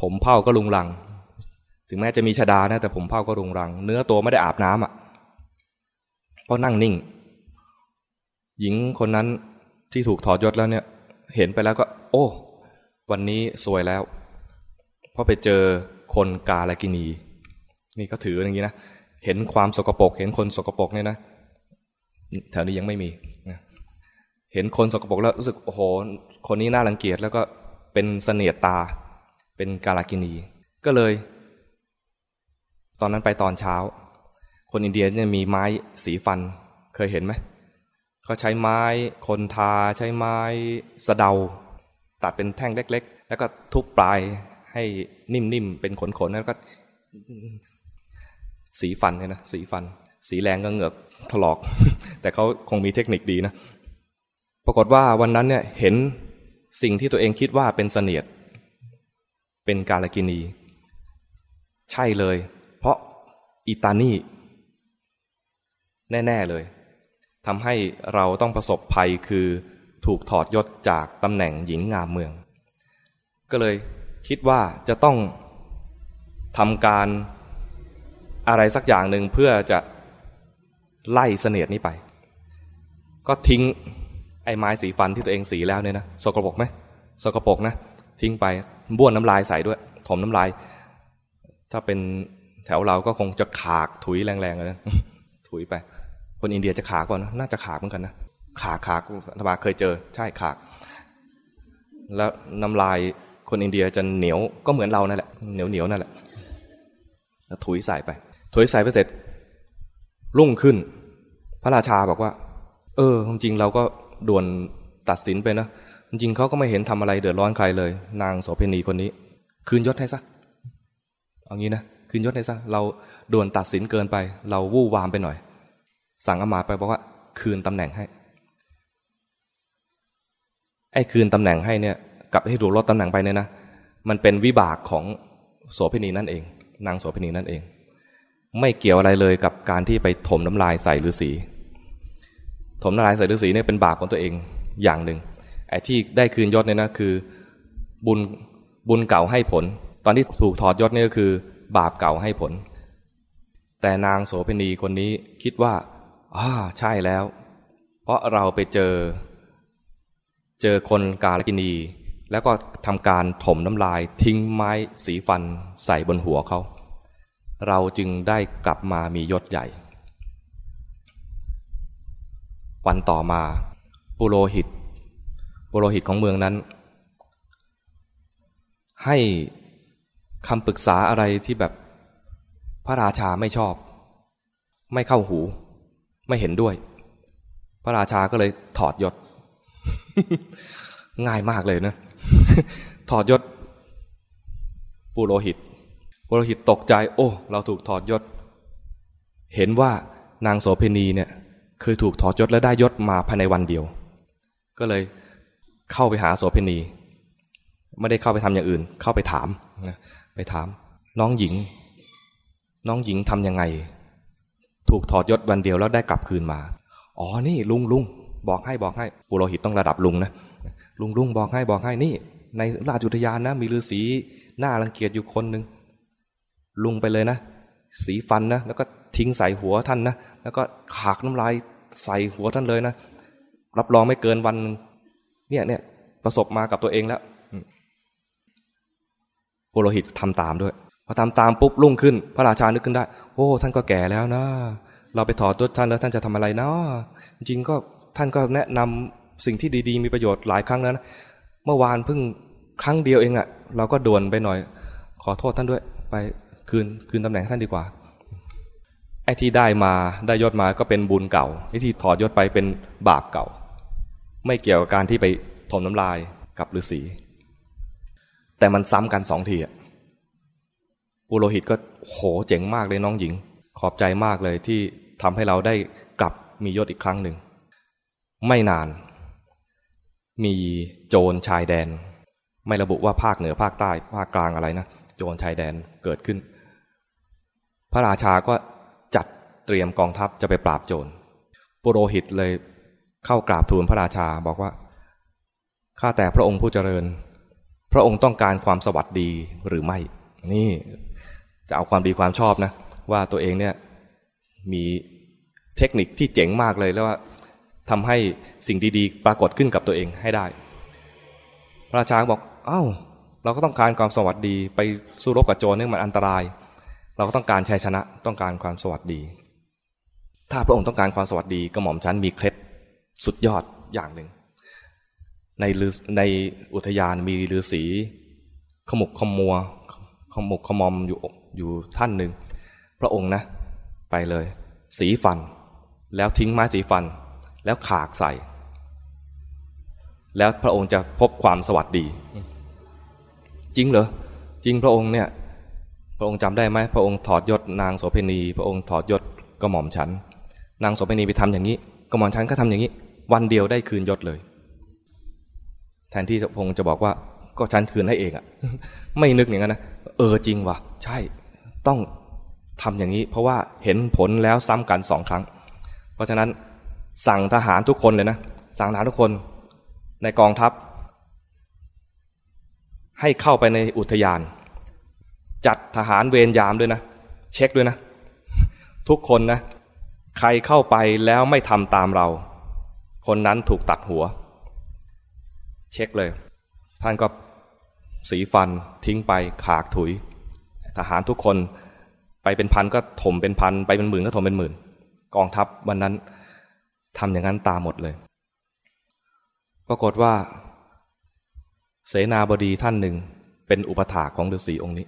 ผมเผ้าก็ลุงรัง ถึงแม้จะมีชดานะแต่ผมเผ้าก็ลุงรัง เนื้อตัวไม่ได้อาบน้ำอะ เพราะนั่งนิ่ง หญิงคนนั้นที่ถูกถอดยศแล้วเนี่ย เห็นไปแล้วก็ โอ้ วันนี้สวยแล้ว เพราะไปเจอคนกาลกินี นี่ก็ถืออย่างนี้นะเห็นความสกปรก เห็นคนสกปรกเนี่ยนะแถวนี้ยังไม่มีเห็นคนสกปรกแล้วรู้สึกโอ้โห คนนี้น่ารังเกียจแล้วก็เป็นเสนียดตา เป็นกาลากินี ก็เลย ตอนนั้นไปตอนเช้า คนอินเดียเนี่ยมีไม้สีฟันเคยเห็นไหมเขาใช้ไม้คนทาใช้ไม้สะเดา ตัดเป็นแท่งเล็ก ๆ แล้วก็ทุบปลายให้นิ่มๆเป็นขนๆแล้วก็ สีฟันเนี่ยนะสีฟัน สีแรงก็เหงือกถลอก แต่เขาคงมีเทคนิคดีนะ ปรากฏว่าวันนั้นเนี่ยเห็นสิ่งที่ตัวเองคิดว่าเป็นเสนียด เป็นกาลกินี ใช่เลย อิตานีแน่ ๆ เลยทำให้เราต้องประสบภัยคือถูกถอดยศจากตำแหน่งหญิงงามเมือง ก็เลยคิดว่าจะต้องทำการอะไรสักอย่างหนึ่งเพื่อจะไล่เสนียดนี้ไป ก็ทิ้งไอ้ไม้สีฟันที่ตัวเองสีแล้วเนี่ยนะสกปรกไหมสกปรกนะ ทิ้งไปบ้วนน้ำลายใส่ด้วยถมน้ำลาย ถ้าเป็น แถวเราก็คงจะขากถุยแรงๆเลยนะถุยไป คนอินเดียจะขากก่อนน่าจะขากเหมือนกันนะขากขากธรรมาเคยเจอ ใช่ขาก แล้วน้ำลายคนอินเดียจะเหนียวก็เหมือนเรานั่นแหละเหนียวเหนียวนั่นแหละแล้วถุยใส่ไป ถุยใส่ไปเสร็จ รุ่งขึ้น พระราชาบอกว่า เออจริงเราก็ด่วนตัดสินไปนะจริงเขาก็ไม่เห็นทำอะไรเดือดร้อนใครเลย นางโสเภณีคนนี้ คืนยศให้ซะเอางี้นะ คืนยศให้ซะเราด่วนตัดสินเกินไป เราวู่วามไปหน่อย สั่งอมาไปบอกว่า คืนตำแหน่งให้ ไอ้คืนตำแหน่งให้เนี่ย กับให้ถูกลดตำแหน่งไปเนี่ยนะมันเป็นวิบากของโสเภณีนั่นเอง นางโสเภณีนั่นเอง ไม่เกี่ยวอะไรเลยกับการที่ไปถมน้ำลายใส่ฤาษีถมน้ำลายใส่ฤาษีเนี่ยเป็นบาปของตัวเองอย่างหนึ่งไอ้ที่ได้คืนยศเนี่ยนะคือบุญบุญเก่าให้ผล ตอนที่ถูกถอดยศเนี่ยก็คือ บาปเก่าให้ผล แต่นางโสเภณีคนนี้คิดว่าอ่าใช่แล้ว เพราะเราไปเจอ เจอคนกาลกินี แล้วก็ทำการถมน้ำลายทิ้งไม้สีฟันใส่บนหัวเขา เราจึงได้กลับมามียศใหญ่ วันต่อมาปุโรหิตปุโรหิตของเมืองนั้น ให้ คำปรึกษาอะไรที่แบบพระราชาไม่ชอบ ไม่เข้าหู ไม่เห็นด้วย พระราชาก็เลยถอดยศ ง่ายมากเลยนะ ถอดยศ ปุโรหิต ปุโรหิตตกใจ โอ้ เราถูกถอดยศ เห็นว่านางโสเพณีเนี่ยเคยถูกถอดยศและได้ยศมาภายในวันเดียว ก็เลยเข้าไปหาโสเพณี ไม่ได้เข้าไปทำอย่างอื่น เข้าไปถามนะ ไปถาม น้องหญิง น้องหญิงทำยังไง ถูกถอดยศวันเดียวแล้วได้กลับคืนมา อ๋อนี่ลุงลุงบอกให้บอกให้ปุโรหิตต้องระดับลุงนะลุงลุงบอกให้บอกให้นี่ ในราชุทยานนะ มีฤาษีหน้ารังเกียจอยู่คนหนึ่งลุงไปเลยนะ สีฟันนะ แล้วก็ทิ้งใส่หัวท่านนะ แล้วก็ขากน้ำลายใส่หัวท่านเลยนะ รับรองไม่เกินวันเนี่ยเนี่ยประสบมากับตัวเองแล้ว ปุโรหิตทำตามด้วย พอทำตามปุ๊บรุ่งขึ้น พระราชานึกขึ้นได้ โอ้ท่านก็แก่แล้วนะ เราไปถอดยศท่านแล้วท่านจะทำอะไรเนาะจริงก็ท่านก็แนะนำสิ่งที่ดีๆ มีประโยชน์หลายครั้งแล้วนะเมื่อวานเพิ่งครั้งเดียวเองอะ่ะ เราก็ด่วนไปหน่อย ขอโทษท่านด้วย ไปคืนคืนตำแหน่งท่านดีกว่าไอ้ที่ได้มาได้ยศมาก็เป็นบุญเก่าไอ้ที่ถอดยศไปเป็นบาปเก่า ไม่เกี่ยวกับการที่ไปถมน้ำลายกับฤาษี แต่มันซ้ำกันสองทีอะปุโรหิตก็โหเจ๋งมากเลยน้องหญิง ขอบใจมากเลยที่ทำให้เราได้กลับมียศอีกครั้งหนึ่ง ไม่นาน มีโจรชายแดน ไม่ระบุว่าภาคเหนือภาคใต้ภาคกลางอะไรนะโจรชายแดนเกิดขึ้น พระราชาก็จัดเตรียมกองทัพจะไปปราบโจรปุโรหิตเลยเข้ากราบทูลพระราชาบอกว่าข้าแต่พระองค์ผู้เจริญ พระองค์ต้องการความสวัสดีหรือไม่ นี่จะเอาความดีความชอบนะ ว่าตัวเองเนี่ยมีเทคนิคที่เจ๋งมากเลยแล้วว่าทำให้สิ่งดีๆ ปรากฏขึ้นกับตัวเองให้ได้ พระราชาบอกเอา้า เราก็ต้องการความสวัสดีไปสู้รบกับโจรนี่มันอันตราย เราก็ต้องการชัยชนะต้องการความสวัสดี ถ้าพระองค์ต้องการความสวัสดีกระหม่อมชั้นมีเคล็ดสุดยอดอย่างหนึ่ง ในในอุทยานมีฤาษีขมุกขมัวขมุกขมอมอยู่อยู่ท่านหนึ่ง พระองค์นะ ไปเลย สีฟัน แล้วทิ้งไม้สีฟัน แล้วขากใส่ แล้วพระองค์จะพบความสวัสดี จริงเหรอ จริงพระองค์เนี่ย พระองค์จำได้ไหมพระองค์ถอดยศนางโสเพณี พระองค์ถอดยศกระหม่อมฉัน นางโสเพณีไปทำอย่างนี้กระหม่อมฉันก็ทำอย่างนี้ วันเดียวได้คืนยศเลย แทนที่พงค์จะบอกว่า ก็ฉันคืนให้เองอะไม่นึกอย่างนั้นนะเออจริงว่ะ ใช่ต้องทำอย่างนี้ เพราะว่าเห็นผลแล้วซ้ำกันสองครั้ง เพราะฉะนั้นสั่งทหารทุกคนเลยนะ สั่งทหารทุกคนในกองทัพ ให้เข้าไปในอุทยาน จัดทหารเวรยามด้วยนะ เช็คด้วยนะ ทุกคนนะ ใครเข้าไปแล้วไม่ทำตามเรา คนนั้นถูกตัดหัว เช็คเลย ท่านก็สีฟันทิ้งไปขากถุย ทหารทุกคนไปเป็นพันก็ถมเป็นพันไปเป็นหมื่นก็ถมเป็นหมื่น กองทัพวันนั้นทำอย่างนั้นตาหมดเลย ปรากฏว่า เสนาบดีท่านหนึ่งเป็นอุปถาของฤาษีองค์นี้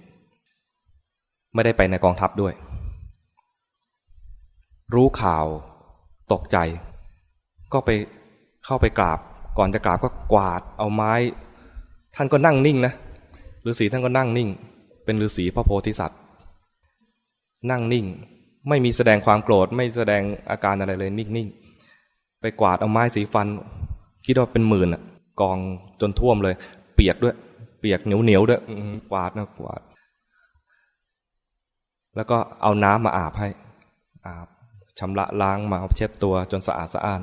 ไม่ได้ไปในกองทัพด้วย รู้ข่าวตกใจ ก็ไปเข้าไปกราบ ก่อนจะกราบก็กวาดเอาไม้ ท่านก็นั่งนิ่งนะฤาษีท่านก็นั่งนิ่ง เป็นฤาษีพระโพธิสัตว์ นั่งนิ่ง ไม่มีแสดงความโกรธไม่แสดงอาการอะไรเลยนิ่งๆไปกวาดเอาไม้สีฟัน คิดว่าเป็นหมื่นอะกองจนท่วมเลย เปียกด้วย เปียกเหนียวเหนียวด้วยกวาดนะกวาด แล้วก็เอาน้ำมาอาบให้ อาบชำระล้างมาเช็ดตัวจนสะอาดสะอ้าน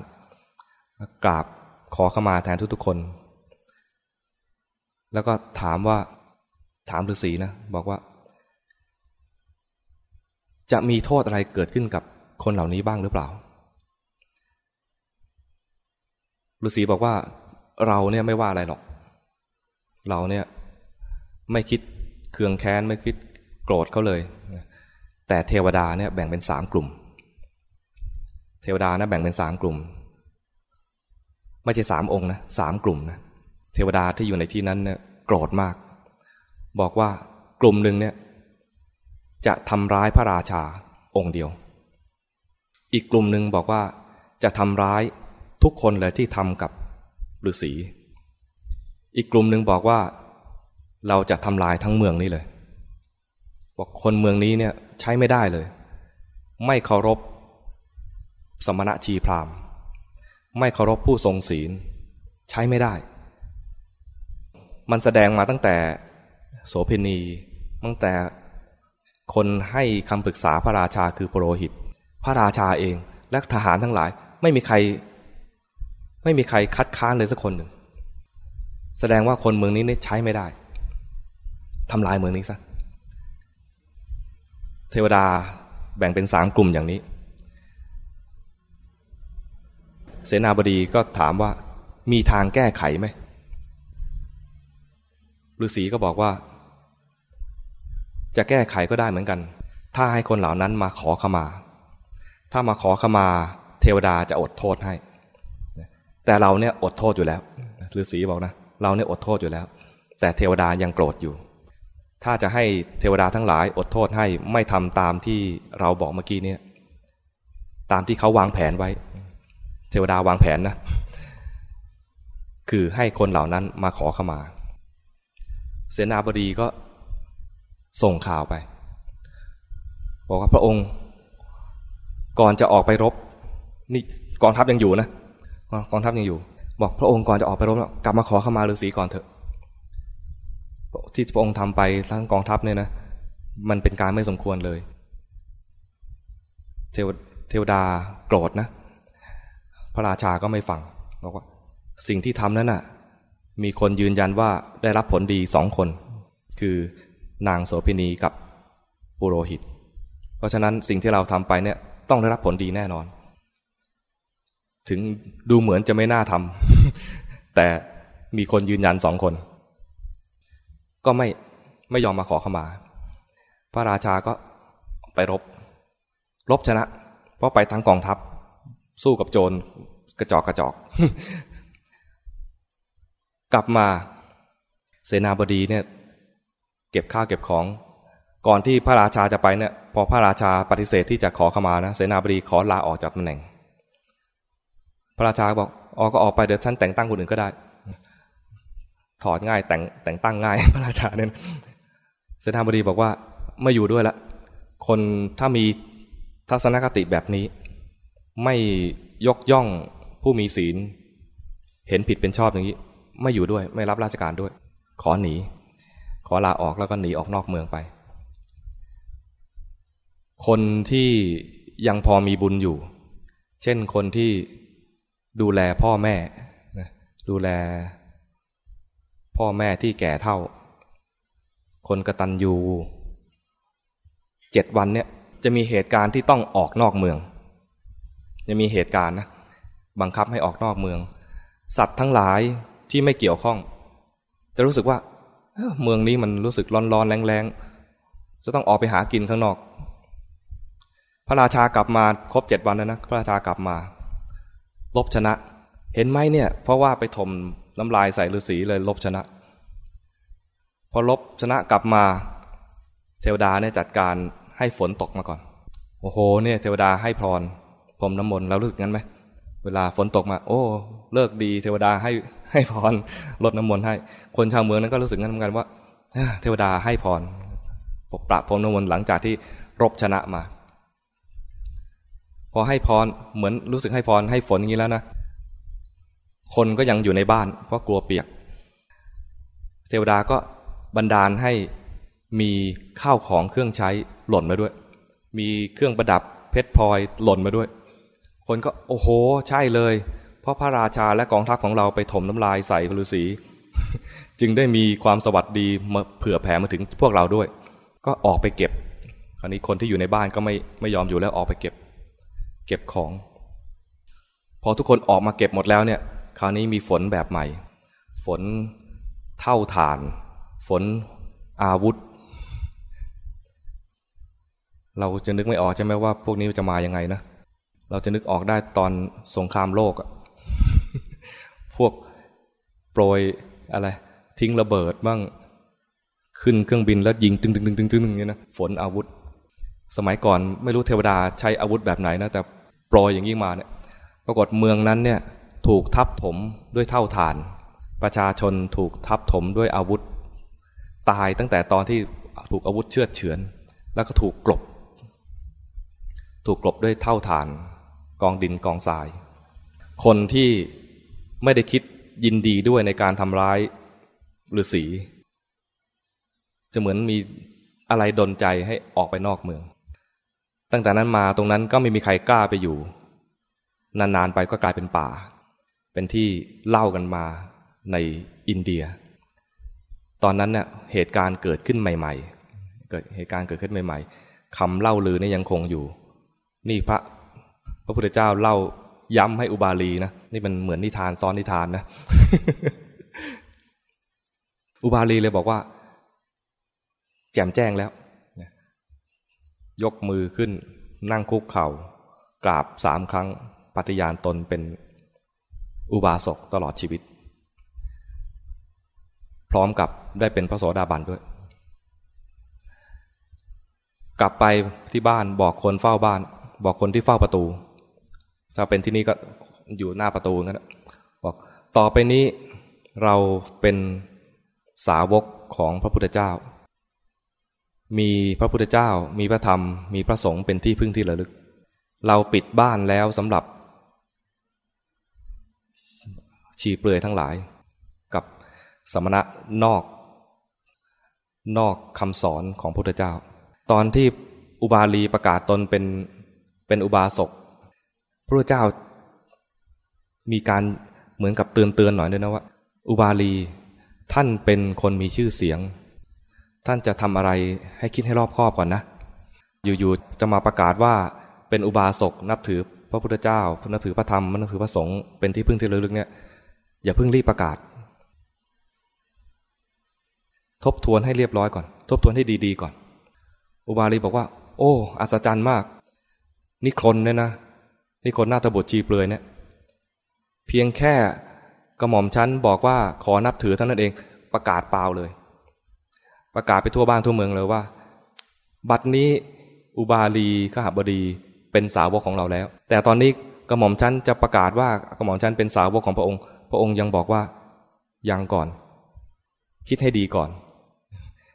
กราบ ขอขมาแทนทุกๆคน แล้วก็ถามว่าถามฤาษีนะ บอกว่า จะมีโทษอะไรเกิดขึ้นกับคนเหล่านี้บ้างหรือเปล่าฤาษีบอกว่าเราเนี่ยไม่ว่าอะไรหรอก เราเนี่ยไม่คิดเคืองแค้นไม่คิดโกรธเขาเลย แต่เทวดาเนี่ยแบ่งเป็นสามกลุ่ม เทวดานะแบ่งเป็นสามกลุ่ม ไม่ใช่สามองค์นะสามกลุ่มนะเทวดาที่อยู่ในที่นั้นเนี่ยโกรธมาก บอกว่ากลุ่มหนึ่งเนี่ยจะทำร้ายพระราชาองค์เดียว อีกกลุ่มหนึ่งบอกว่าจะทำร้ายทุกคนเลยที่ทำกับฤาษี อีกกลุ่มหนึ่งบอกว่า เราจะทำลายทั้งเมืองนี้เลย บอกคนเมืองนี้เนี่ยใช้ไม่ได้เลย ไม่เคารพสมณะชีพราม ไม่เคารพผู้ทรงศีล ใช้ไม่ได้ มันแสดงมาตั้งแต่โสเพณี ตั้งแต่คนให้คำปรึกษาพระราชาคือปโรหิต พระราชาเองและทหารทั้งหลาย ไม่มีใคร ไม่มีใครคัดค้านเลยสักคนหนึ่ง แสดงว่าคนเมืองนี้นี่ใช้ไม่ได้ทำลายเมืองนี้ซะเทวดาแบ่งเป็นสามกลุ่มอย่างนี้ เสนาบดีก็ถามว่า มีทางแก้ไขไหมฤาษีก็บอกว่า จะแก้ไขก็ได้เหมือนกัน ถ้าให้คนเหล่านั้นมาขอขมา ถ้ามาขอขมาเทวดาจะอดโทษให้ แต่เราเนี่ยอดโทษอยู่แล้วฤาษีบอกนะเราเนี่ยอดโทษอยู่แล้ว แต่เทวดายังโกรธอยู่ ถ้าจะให้เทวดาทั้งหลาย อดโทษให้ไม่ทำตามที่เราบอกเมื่อกี้เนี่ย ตามที่เขาวางแผนไว้ เทวดาวางแผนนะ คือให้คนเหล่านั้นมาขอขมา เสนาบดีก็ส่งข่าวไป บอกว่าพระองค์ก่อนจะออกไปรบ นี่กองทัพยังอยู่นะกองทัพยังอยู่ บอกพระองค์ก่อนจะออกไปรบกลับมาขอขมาฤาษีก่อนเถอะ ที่พระองค์ทำไปทั้งกองทัพเนี่ยนะ มันเป็นการไม่สมควรเลย เทวเทวดาโกรธนะ พระราชาก็ไม่ฟังบอกว่าสิ่งที่ทำนั้นน่ะ มีคนยืนยันว่าได้รับผลดีสองคน คือนางโสพินีกับปุโรหิต เพราะฉะนั้นสิ่งที่เราทำไปเนี่ยต้องได้รับผลดีแน่นอน ถึงดูเหมือนจะไม่น่าทำแต่มีคนยืนยันสองคน ก็ไม่ไม่ยอมมาขอขมา พระราชาก็ไปรบ รบชนะ เพราะไปทั้งกองทัพ สู้กับโจรกระจอกกระจอก กลับมาเสนาบดีเนี่ย เก็บข้าวเก็บของ ก่อนที่พระราชาจะไปเนี่ย พอพระราชาปฏิเสธที่จะขอขมานะเสนาบดีขอลาออกจากตำแหน่ง พระราชาบอกออกก็ออกไปเดี๋ยวฉันแต่งตั้งคนอื่นก็ได้ ถอดง่ายแต่งแต่งตั้งง่าย พระราชาเนี่ยเสนาบดีบอกว่าไม่อยู่ด้วยละคนถ้ามีทัศนคติแบบนี้ ไม่ยกย่องผู้มีศีล เห็นผิดเป็นชอบอย่างนี้ ไม่อยู่ด้วยไม่รับราชการด้วย ขอหนี ขอลาออกแล้วก็หนีออกนอกเมืองไป คนที่ยังพอมีบุญอยู่ เช่นคนที่ดูแลพ่อแม่ดูแล พ่อแม่ที่แก่เท่า คนกระตันยูเจ็ดวันเนี่ยจะมีเหตุการณ์ที่ต้องออกนอกเมือง จะมีเหตุการณ์นะบังคับให้ออกนอกเมือง สัตว์ทั้งหลายที่ไม่เกี่ยวข้อง จะรู้สึกว่าเมืองนี้มันรู้สึกร้อนๆแรงๆจะต้องออกไปหากินข้างนอก พระราชากลับมาครบเจ็ดวันแล้วนะพระราชากลับมาลบชนะ เห็นไหมเนี่ย เพราะว่าไปถมน้ำลายใส่ฤาษีเลยลบชนะ พอลบชนะกลับมา เทวดาเนี่ยจัดการให้ฝนตกมาก่อน โอ้โหเนี่ยเทวดาให้พร พรมน้ำมนต์เรารู้สึกงั้นไหมเวลาฝนตกมา โอ้ เลิกดีเทวดาให้ให้พรลดน้ำมนต์ให้ คนชาวเมืองนั้นก็รู้สึกงั้นเหมือนกันว่าเทวดาให้พรปกปราบพรมน้ำมนต์หลังจากที่รบชนะมา พอให้พรเหมือนรู้สึกให้พรให้ฝนอย่างนี้แล้วนะคนก็ยังอยู่ในบ้าน เพราะกลัวเปียก เทวดาก็บันดาลให้มีข้าวของเครื่องใช้หล่นมาด้วย มีเครื่องประดับเพชรพลอยหล่นมาด้วย คนก็โอ้โห ใช่เลย เพราะพระราชาและกองทัพของเราไปถมน้ำลายใส่ฤาษีจึงได้มีความสวัสดีมาเผื่อแผ่มาถึงพวกเราด้วย ก็ออกไปเก็บ คราวนี้คนที่อยู่ในบ้านก็ไม่ไม่ยอมอยู่แล้วออกไปเก็บ เก็บของ พอทุกคนออกมาเก็บหมดแล้วเนี่ย คราวนี้มีฝนแบบใหม่ ฝนเท่าฐาน ฝนอาวุธ เราจะนึกไม่ออกใช่ไหมว่าพวกนี้จะมายังไงนะ เราจะนึกออกได้ตอนสงครามโลกอะพวกโปรยอะไร ทิ้งระเบิดบ้าง ขึ้นเครื่องบินแล้วยิงตึงตึงตึงตึงตึงอย่างนี้นะฝนอาวุธ สมัยก่อนไม่รู้เทวดาใช้อาวุธแบบไหนนะ แต่โปรยอย่างนี้มาเนี่ยปรากฏเมืองนั้นเนี่ยถูกทับถมด้วยเท่าฐาน ประชาชนถูกทับถมด้วยอาวุธ ตายตั้งแต่ตอนที่ถูกอาวุธเชือดเฉือน แล้วก็ถูกกลบ ถูกกลบด้วยเท่าฐาน กองดินกองทราย คนที่ไม่ได้คิดยินดีด้วยในการทำร้ายฤาษีจะเหมือนมีอะไรดนใจให้ออกไปนอกเมือง ตั้งแต่นั้นมาตรงนั้นก็ไม่มีใครกล้าไปอยู่ นานๆไปก็กลายเป็นป่า เป็นที่เล่ากันมาในอินเดีย ตอนนั้นเนี่ยเหตุการณ์เกิดขึ้นใหม่ ๆ เกิดเหตุการณ์เกิดขึ้นใหม่ ๆคำเล่าลือนี่ยังคงอยู่ นี่พระ พระพุทธเจ้าเล่าย้ำให้อุบาลีนะนี่มันเหมือนนิทานซ้อนนิทานนะ อุบาลีเลยบอกว่า แจ่มแจ้งแล้ว ยกมือขึ้น นั่งคุกเข่ากราบสามครั้งปฏิญาณตนเป็นอุบาสกตลอดชีวิต พร้อมกับได้เป็นพระโสดาบันด้วย กลับไปที่บ้านบอกคนเฝ้าบ้าน บอกคนที่เฝ้าประตู ถ้าเป็นที่นี่ก็อยู่หน้าประตูงั้นบอกต่อไปนี้เราเป็นสาวกของพระพุทธเจ้า มีพระพุทธเจ้า มีพระธรรม มีพระสงฆ์เป็นที่พึ่งที่ระลึก เราปิดบ้านแล้วสำหรับ ชีเปลือยทั้งหลาย กับสมณะนอก นอกคำสอนของพระพุทธเจ้า ตอนที่อุบาลีประกาศตนเป็นเป็นอุบาสก พระเจ้ามีการเหมือนกับเตือนเตือนหน่อยด้วยนะว่า อุบาลีท่านเป็นคนมีชื่อเสียง ท่านจะทำอะไรให้คิดให้รอบคอบก่อนนะ อยู่ๆจะมาประกาศว่าเป็นอุบาสกนับถือพระพุทธเจ้านับถือพระธรรมนับถือพระสงฆ์เป็นที่พึ่งที่ระลึกเนี่ยอย่าเพิ่งรีบประกาศ ทบทวนให้เรียบร้อยก่อน ทบทวนให้ดีๆก่อน อุบาลีบอกว่า โอ้ อัศจรรย์มากนี่คนเนี่ยนะ นี่คนหน้าตบุตรชีเปลือยเนี่ยเพียงแค่กระหม่อมชั้นบอกว่าขอนับถือเท่านั้นเองประกาศเปล่าเลย ประกาศไปทั่วบ้านทั่วเมืองเลยว่า บัดนี้อุบาลีขหบดีเป็นสาวกของเราแล้ว แต่ตอนนี้กระหม่อมชั้นจะประกาศว่ากระหม่อมชั้นเป็นสาวกของพระองค์ พระองค์ยังบอกว่ายังก่อน คิดให้ดีก่อน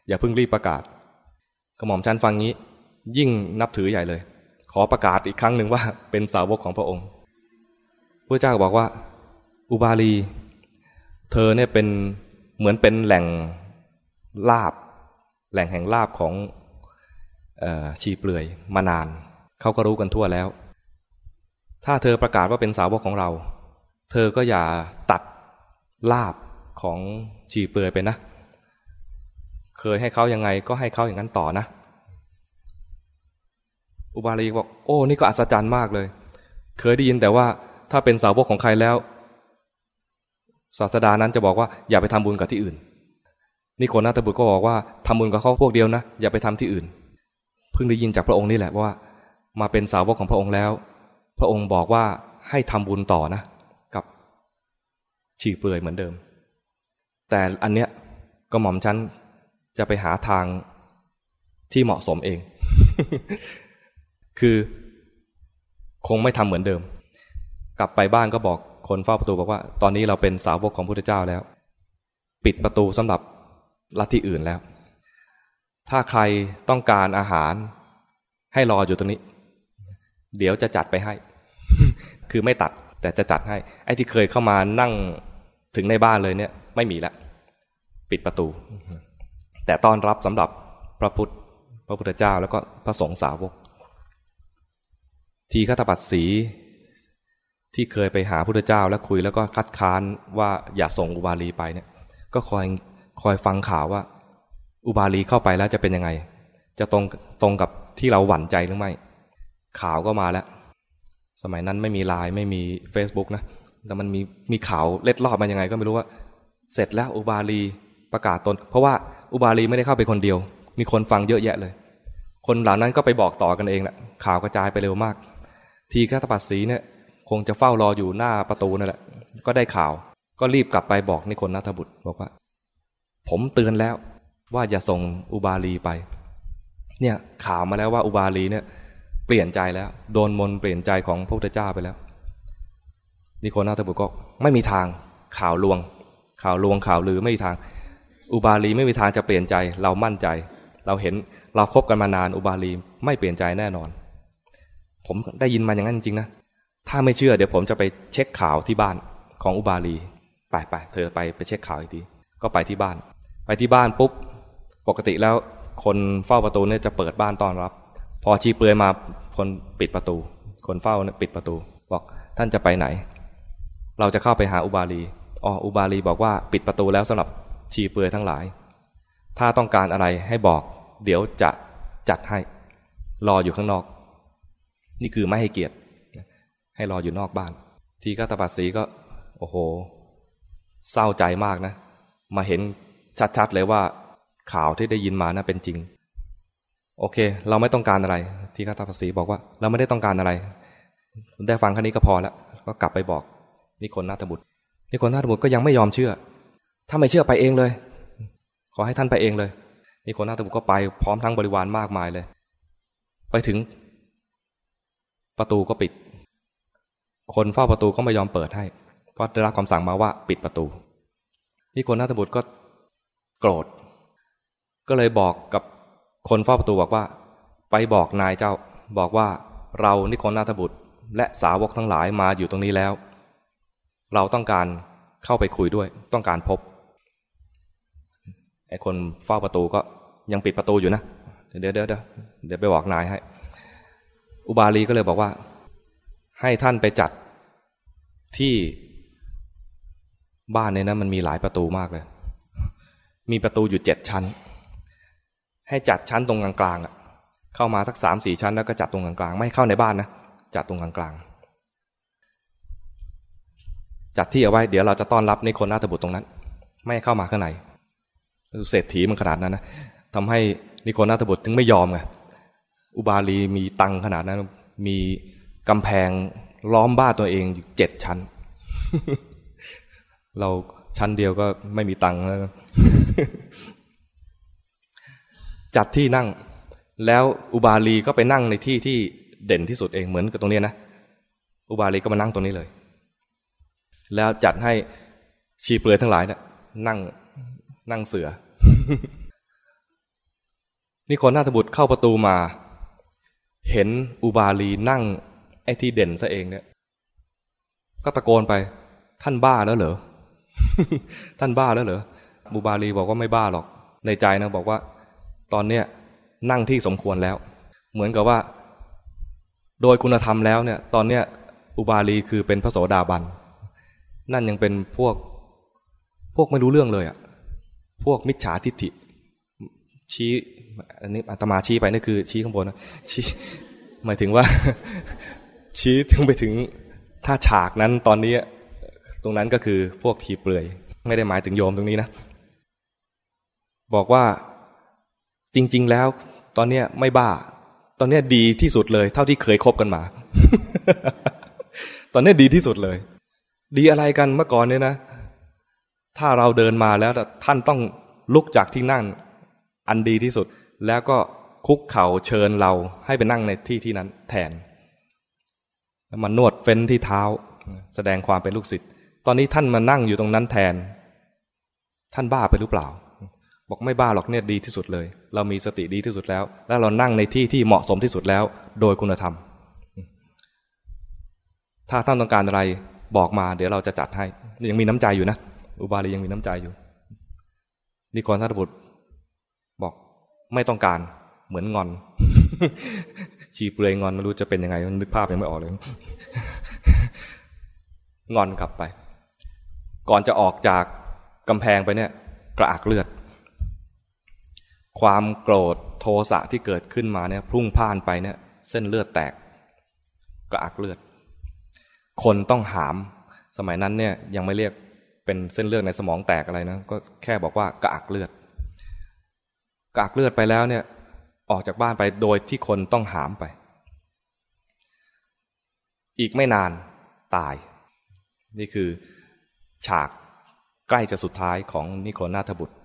อย่าเพิ่งรีบประกาศ กระหม่อมชั้นฟังงี้ ยิ่งนับถือใหญ่เลย ขอประกาศอีกครั้งหนึ่งว่าเป็นสาวกของพระองค์พระเจ้าบอกว่า อุบาลี เธอเนี่ยเป็นเหมือนเป็นแหล่งลาบ แหล่งแห่งลาบของอชีเปลือยมานาน เขาก็รู้กันทั่วแล้ว ถ้าเธอประกาศว่าเป็นสาวกของเรา เธอก็อย่าตัดลาบของชีเปลือยไปนะ เคยให้เขายังไงก็ให้เขาอย่างนั้นต่อนะ อุบาลีบอก โอ้ นี่ก็อัศจรรย์มากเลย เคยได้ยินแต่ว่าถ้าเป็นสาวกของใครแล้ว ศาสดานั้นจะบอกว่าอย่าไปทำบุญกับที่อื่น นี่คนนาตบุตรก็บอกว่าทำบุญกับเขาพวกเดียวนะ อย่าไปทำที่อื่น เพิ่งได้ยินจากพระองค์นี่แหละว่า มาเป็นสาวกของพระองค์แล้ว พระองค์บอกว่าให้ทำบุญต่อนะ กับฉีกเปลือยเหมือนเดิม แต่อันเนี้ยก็หม่อมชั้นจะไปหาทางที่เหมาะสมเอง คือคงไม่ทำเหมือนเดิม กลับไปบ้านก็บอกคนเฝ้าประตูบอกว่า ตอนนี้เราเป็นสาวกของพระพุทธเจ้าแล้ว ปิดประตูสำหรับลัทธิอื่นแล้ว ถ้าใครต้องการอาหาร ให้รออยู่ตรงนี้ เดี๋ยวจะจัดไปให้ คือไม่ตัดแต่จะจัดให้ ไอ้ที่เคยเข้ามานั่งถึงในบ้านเลยเนี่ย ไม่มีแล้วปิดประตู แต่ต้อนรับสำหรับพระพุทธพระพุทธเจ้าแล้วก็พระสงฆ์สาวก ทีฆาตปัสสีที่เคยไปหาพุทธเจ้าแล้วคุยแล้วก็คัดค้านว่าอย่าส่งอุบาลีไปเนี่ย ก็คอยคอยฟังข่าวว่า อุบาลีเข้าไปแล้วจะเป็นยังไง จะตรงตรงกับที่เราหวั่นใจหรือไม่ ข่าวก็มาแล้ว สมัยนั้นไม่มีไลน์ไม่มี Facebook นะแต่มันมีมีข่าวเล็ดลอดมายังไง ก็ไม่รู้ว่า เสร็จแล้วอุบาลีประกาศตน เพราะว่าอุบาลีไม่ได้เข้าไปคนเดียว มีคนฟังเยอะแยะเลย คนเหล่านั้นก็ไปบอกต่อกันเองแหละข่าวกระจายไปเร็วมาก ทีฆาตปัสสีเนี่ยคงจะเฝ้ารออยู่หน้าประตูนั่นแหละ ก็ได้ข่าว ก็รีบกลับไปบอกนิคนนัทบุตรบอกว่า ผมเตือนแล้วว่าอย่าส่งอุบาลีไป เนี่ยข่าวมาแล้วว่าอุบาลีเนี่ย เปลี่ยนใจแล้ว โดนมนเปลี่ยนใจของพระพุทธเจ้าไปแล้ว นิคนาทบุตรก็ไม่มีทางข่าวลวง ข่าวลวงข่าวลือไม่มีทาง อุบาลีไม่มีทางจะเปลี่ยนใจ เรามั่นใจ เราเห็นเราครบกันมานานอุบาลีไม่เปลี่ยนใจแน่นอน ผมได้ยินมาอย่างนั้นจริงนะ ถ้าไม่เชื่อเดี๋ยวผมจะไปเช็คข่าวที่บ้านของอุบาลี ไปไปเธอไปไปเช็คข่าวอีกที ก็ไปที่บ้าน ไปที่บ้านปุ๊บ ปกติแล้วคนเฝ้าประตูเนี่ยจะเปิดบ้านต้อนรับ พอชีเปลือยมาคนปิดประตู คนเฝ้าเนี่ยปิดประตู บอกท่านจะไปไหน เราจะเข้าไปหาอุบาลี อ๋อ อุบาลีบอกว่าปิดประตูแล้วสำหรับชีเปลือยทั้งหลาย ถ้าต้องการอะไรให้บอก เดี๋ยวจะจัดให้ รออยู่ข้างนอก นี่คือไม่ให้เกียรติ ให้รออยู่นอกบ้าน ทีฆาตปัสสีก็ โอ้โห เศร้าใจมากนะ มาเห็นชัดๆเลยว่า ข่าวที่ได้ยินมานะ่ะเป็นจริง โอเค เราไม่ต้องการอะไร ทีฆาตปัสสีบอกว่า เราไม่ได้ต้องการอะไร ได้ฟังแค่นี้ก็พอแล้วก็กลับไปบอกนิคนนาถบุตรนิคนนาถบุตรก็ยังไม่ยอมเชื่อ ถ้าไม่เชื่อไปเองเลย ขอให้ท่านไปเองเลยนิคนนาถบุตรก็ไปพร้อมทั้งบริวารมากมายเลย ไปถึง ประตูก็ปิด คนเฝ้าประตูก็ไม่ยอมเปิดให้ เพราะได้รับคำสั่งมาว่าปิดประตู นี่คนนาถบุตรก็โกรธ ก็เลยบอกกับคนเฝ้าประตูบอกว่า ไปบอกนายเจ้า บอกว่าเรานิคนนาถบุตร และสาวกทั้งหลายมาอยู่ตรงนี้แล้ว เราต้องการเข้าไปคุยด้วย ต้องการพบไอ้คนเฝ้าประตูก็ยังปิดประตูอยู่นะ เดี๋ยวเดี๋ยวเดี๋ยวเดี๋ยวไปบอกนายให้ อุบาลีก็เลยบอกว่า ให้ท่านไปจัดที่บ้านเนี่ยนะมันมีหลายประตูมากเลย มีประตูอยู่เจ็ดชั้น ให้จัดชั้นตรงกลางๆเข้ามาสักสามสี่ชั้นแล้วก็จัดตรงกลางๆไม่เข้าในบ้านนะจัดตรงกลางๆจัดที่เอาไว้เดี๋ยวเราจะต้อนรับในคนนาตบุตรตรงนั้น ไม่เข้ามาข้างในเศรษฐีมันขนาดนั้นนะทำให้นิโคนาตบุตรถึงไม่ยอมไง อุบาลีมีตังขนาดนั้น มีกำแพงล้อมบ้านตัวเองอยู่เจ็ดชั้น เราชั้นเดียวก็ไม่มีตังแล้วจัดที่นั่ง แล้วอุบาลีก็ไปนั่งในที่ที่เด่นที่สุดเองเหมือนกับตรงนี้นะอุบาลีก็มานั่งตรงนี้เลย แล้วจัดให้ชีเปลือยทั้งหลายเนะี่ยนั่งนั่งเสือ นี่คนนาถบุตรเข้าประตูมา เห็นอุบาลีนั่ง ไอ้ที่เด่นซะเองเนี่ย ก็ตะโกนไป ท่านบ้าแล้วเหรอ ท่านบ้าแล้วเหรอบูบาลีบอกว่าไม่บ้าหรอก ในใจนะบอกว่า ตอนเนี้ยนั่งที่สมควรแล้ว เหมือนกับว่า โดยคุณธรรมแล้วเนี่ย ตอนเนี้ยอุบาลีคือเป็นพระโสดาบัน นั่นยังเป็นพวก พวกไม่รู้เรื่องเลยอะ่ะ พวกมิจฉาทิฏฐิชี้ อันนี้อาตมาชี้ไปนี่คือชี้ข้างบนนะชี้หมายถึงว่า ชี้ถึงไปถึงถ้าฉากนั้นตอนนี้ ตรงนั้นก็คือพวกทีเปลือย ไม่ได้หมายถึงโยมตรงนี้นะ บอกว่าจริง ๆ แล้ว ตอนเนี้ยไม่บ้า ตอนเนี้ยดีที่สุดเลย เท่าที่เคยคบกันมา ตอนนี้ดีที่สุดเลย ดีอะไรกันเมื่อก่อนเนี่ยนะถ้าเราเดินมาแล้วท่านต้องลุกจากที่นั่งอันดีที่สุด แล้วก็คุกเข่าเชิญเราให้ไปนั่งในที่ที่นั้นแทนแล้วมันวดเฟ้นที่เท้า แสดงความเป็นลูกศิษย์ตอนนี้ท่านมานั่งอยู่ตรงนั้นแทน ท่านบ้าไปหรือเปล่า บอกไม่บ้าหรอกเนี่ยดีที่สุดเลย เรามีสติดีที่สุดแล้ว แล้วเรานั่งในที่ที่เหมาะสมที่สุดแล้ว โดยคุณธรรม ถ้าท่านต้องการอะไรบอกมา เดี๋ยวเราจะจัดให้ ยังมีน้ำใจอยู่นะ อุบาลียังมีน้ำใจอยู่นิครทัตบุตร ไม่ต้องการเหมือนงอน ชีเปลือยงอนไม่รู้จะเป็นยังไงนึกภาพยังไม่ออกเลยงอนกลับไป ก่อนจะออกจากกำแพงไปเนี่ย กระอักเลือด ความโกรธโทสะที่เกิดขึ้นมาเนี่ย พุ่งพ่านไปเนี่ย เส้นเลือดแตก กระอักเลือด คนต้องหาม สมัยนั้นเนี่ยยังไม่เรียกเป็นเส้นเลือดในสมองแตกอะไรนะก็แค่บอกว่ากระอักเลือด กักเลือดไปแล้วเนี่ยออกจากบ้านไปโดยที่คนต้องหามไป อีกไม่นานตาย นี่คือฉากใกล้จะสุดท้ายของนิโคนาถบุตร